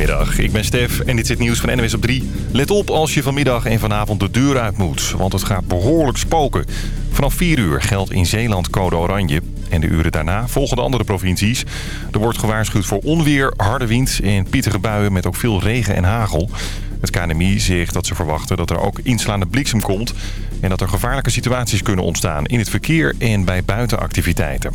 Goedemiddag, ik ben Stef en dit is het nieuws van NWS op 3. Let op als je vanmiddag en vanavond de deur uit moet, want het gaat behoorlijk spoken. Vanaf 4 uur geldt in Zeeland code oranje. En de uren daarna volgen de andere provincies. Er wordt gewaarschuwd voor onweer, harde wind en pittige buien met ook veel regen en hagel. Het KNMI zegt dat ze verwachten dat er ook inslaande bliksem komt... en dat er gevaarlijke situaties kunnen ontstaan in het verkeer en bij buitenactiviteiten.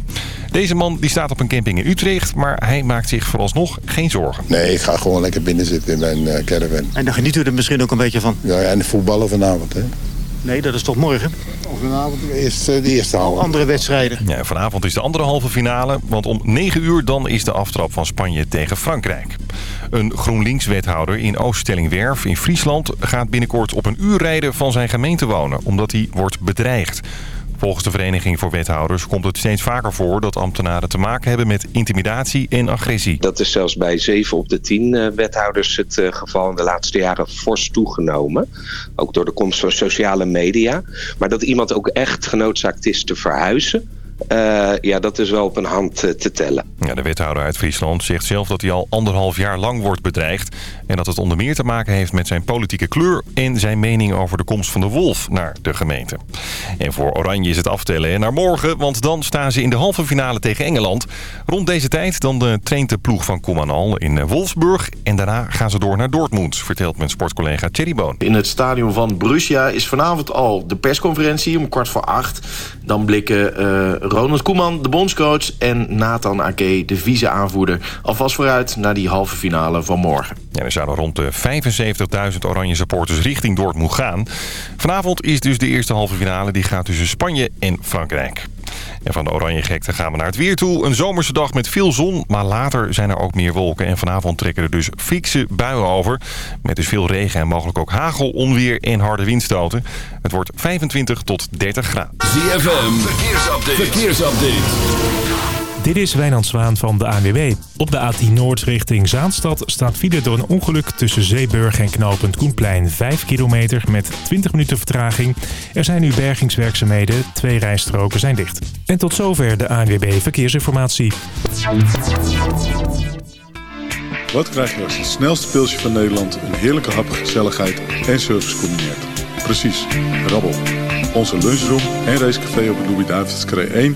Deze man die staat op een camping in Utrecht, maar hij maakt zich vooralsnog geen zorgen. Nee, ik ga gewoon lekker binnen zitten in mijn uh, caravan. En dan geniet u er misschien ook een beetje van? Ja, en voetballen vanavond, hè. Nee, dat is toch morgen? Of vanavond is de eerste halve. Andere wedstrijden. Ja, vanavond is de andere halve finale, want om 9 uur dan is de aftrap van Spanje tegen Frankrijk. Een GroenLinks-wethouder in Ooststellingwerf in Friesland gaat binnenkort op een uur rijden van zijn gemeente wonen, omdat hij wordt bedreigd. Volgens de Vereniging voor Wethouders komt het steeds vaker voor dat ambtenaren te maken hebben met intimidatie en agressie. Dat is zelfs bij 7 op de 10 wethouders het geval in de laatste jaren fors toegenomen. Ook door de komst van sociale media. Maar dat iemand ook echt genoodzaakt is te verhuizen uh, ja, dat is wel op een hand te tellen. Ja, de wethouder uit Friesland zegt zelf dat hij al anderhalf jaar lang wordt bedreigd. En dat het onder meer te maken heeft met zijn politieke kleur... en zijn mening over de komst van de wolf naar de gemeente. En voor Oranje is het aftellen naar morgen... want dan staan ze in de halve finale tegen Engeland. Rond deze tijd dan de traint de ploeg van Koemanal in Wolfsburg... en daarna gaan ze door naar Dortmund, vertelt mijn sportcollega Thierry Boon. In het stadion van Borussia is vanavond al de persconferentie om kwart voor acht. Dan blikken... Uh, Ronald Koeman, de bondscoach... en Nathan Ake, de vice-aanvoerder... alvast vooruit naar die halve finale van morgen. Ja, zouden rond de 75.000 oranje supporters richting Dortmund gaan. Vanavond is dus de eerste halve finale. Die gaat tussen Spanje en Frankrijk. En van de oranje gekte gaan we naar het weer toe. Een zomerse dag met veel zon, maar later zijn er ook meer wolken. En vanavond trekken er dus fikse buien over. Met dus veel regen en mogelijk ook hagel, onweer en harde windstoten. Het wordt 25 tot 30 graden. ZFM, verkeersupdate. verkeersupdate. Dit is Wijnand Zwaan van de ANWB. Op de A10 Noord richting Zaanstad staat file door een ongeluk tussen Zeeburg en knooppunt Koenplein 5 kilometer met 20 minuten vertraging. Er zijn nu bergingswerkzaamheden, twee rijstroken zijn dicht. En tot zover de ANWB Verkeersinformatie. Wat krijg je als het snelste pilsje van Nederland een heerlijke hap, gezelligheid en service combineert? Precies, rabbel. Onze lunchroom en racecafé op de Louis-David's 1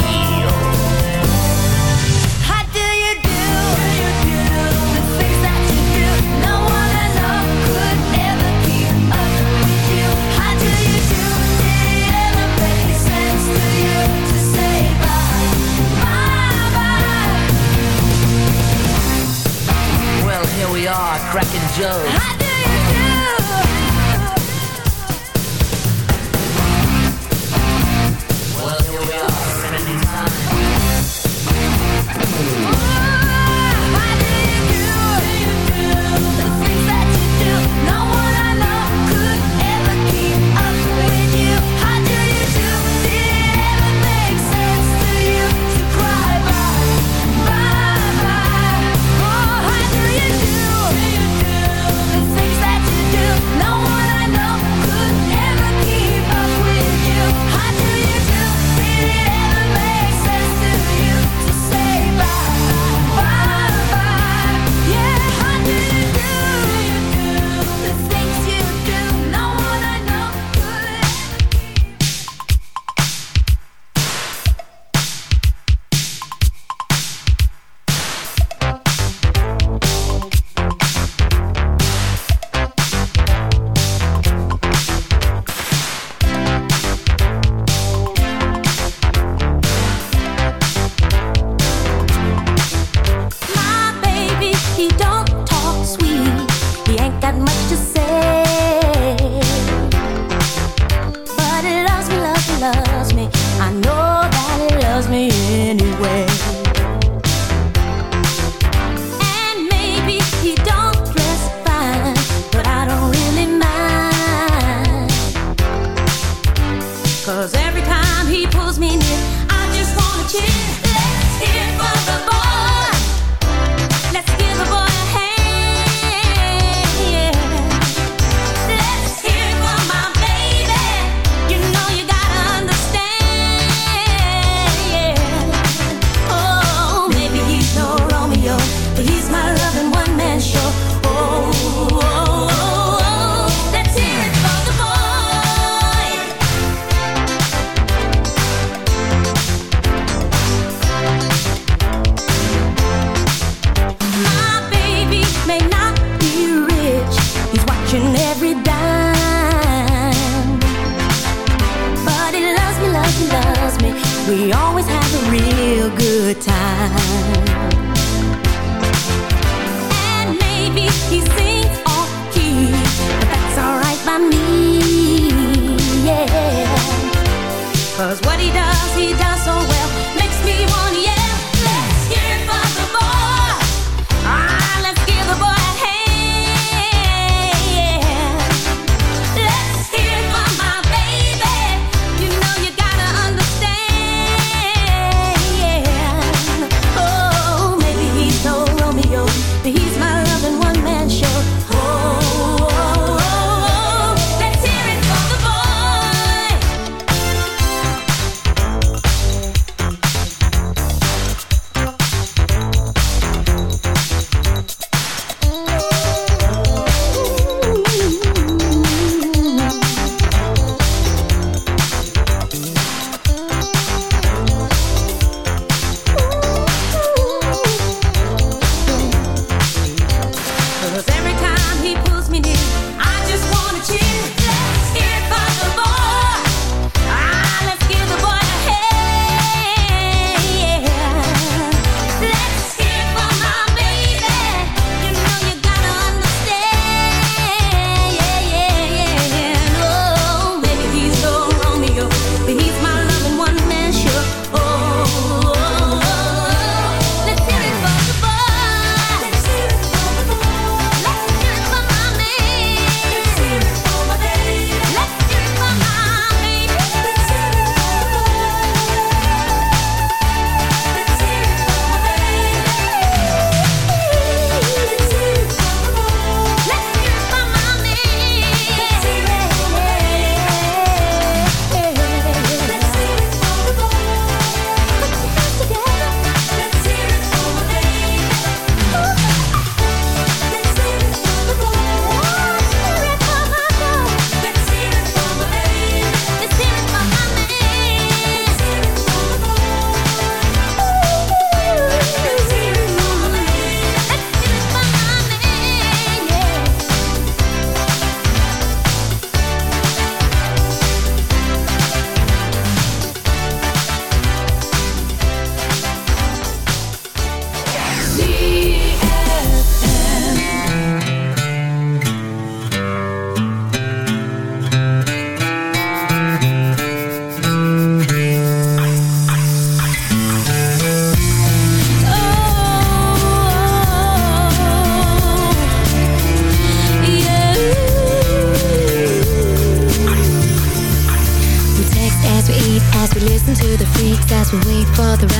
yeah.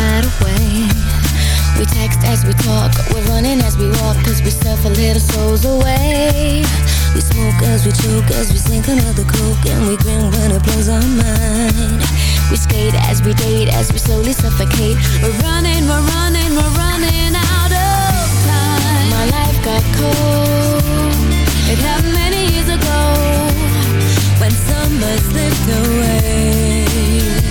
Right away. We text as we talk, we're running as we walk, cause we stuff our little souls away. We smoke as we choke, as we sink another coke, and we grin when it blows our mind. We skate as we date, as we slowly suffocate. We're running, we're running, we're running out of time. My life got cold. It happened many years ago when summer slipped away.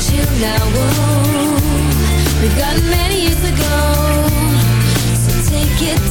Chill now. We've got many years to go. So take it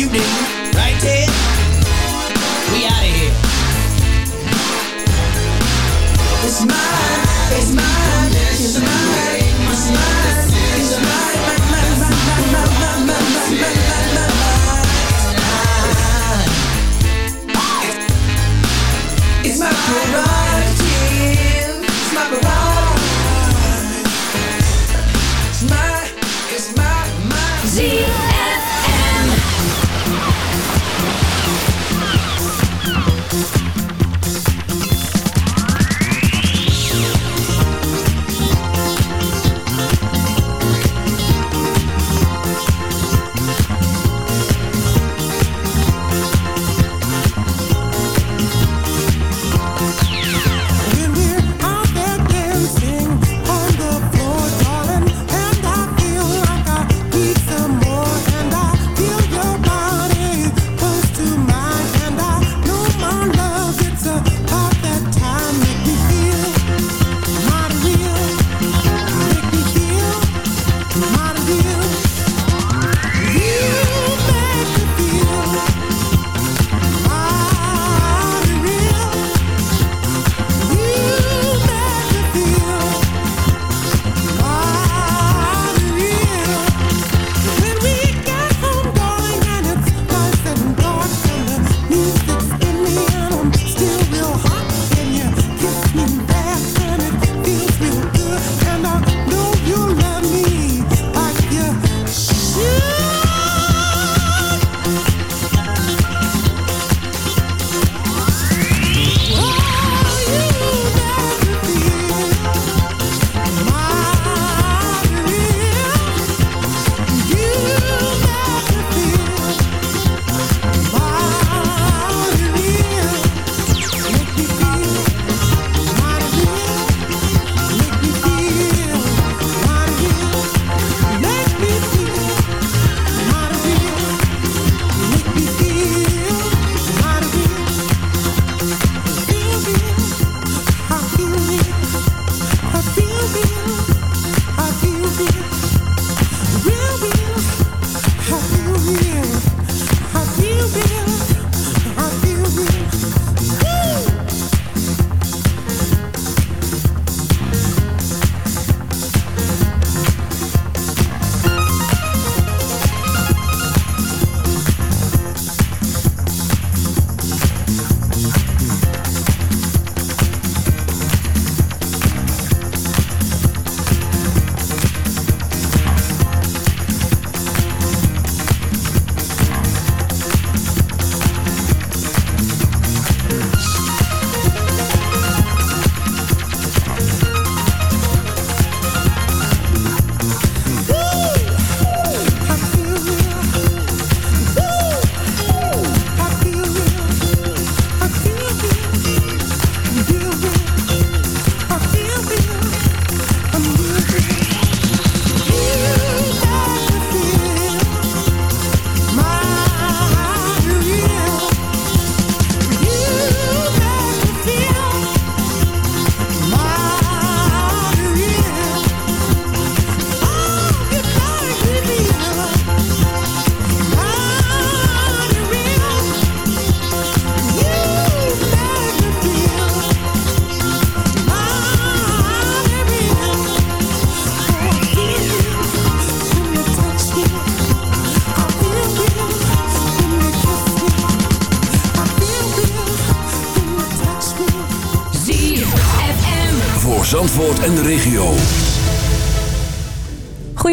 you need.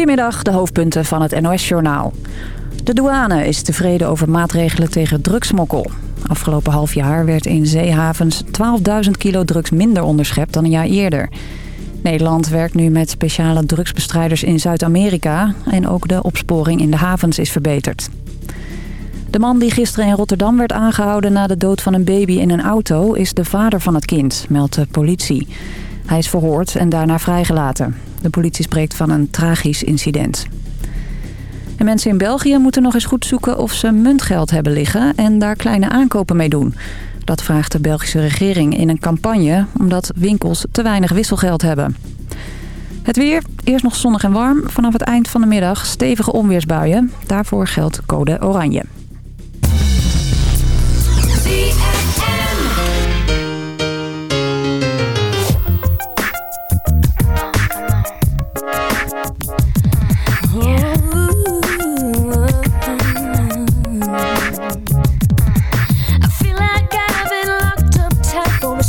Goedemiddag, de hoofdpunten van het NOS-journaal. De douane is tevreden over maatregelen tegen drugsmokkel. Afgelopen half jaar werd in zeehavens 12.000 kilo drugs minder onderschept dan een jaar eerder. Nederland werkt nu met speciale drugsbestrijders in Zuid-Amerika... en ook de opsporing in de havens is verbeterd. De man die gisteren in Rotterdam werd aangehouden na de dood van een baby in een auto... is de vader van het kind, meldt de politie. Hij is verhoord en daarna vrijgelaten. De politie spreekt van een tragisch incident. En mensen in België moeten nog eens goed zoeken of ze muntgeld hebben liggen... en daar kleine aankopen mee doen. Dat vraagt de Belgische regering in een campagne... omdat winkels te weinig wisselgeld hebben. Het weer, eerst nog zonnig en warm. Vanaf het eind van de middag stevige onweersbuien. Daarvoor geldt code oranje.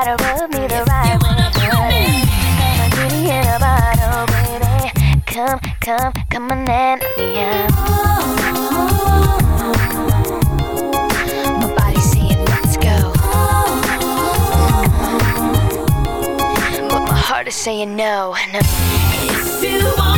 Gotta rub me the right way. I'm a in a bottle, baby. Come, come, come on and let me out. My body's saying let's go. But my heart is saying no, no. If you wanna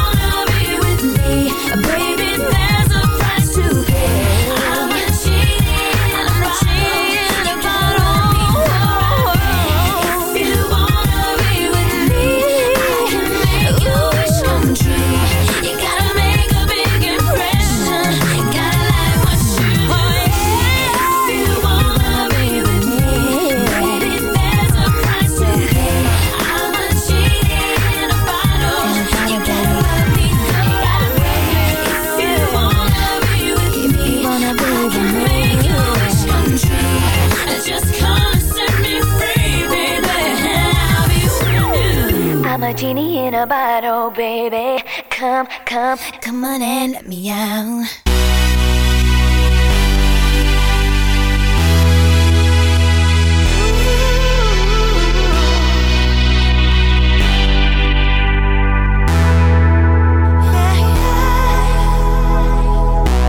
in a bottle, baby. Come, come, come on and let me out.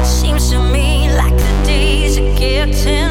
Seems to me like the days are getting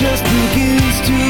just begins to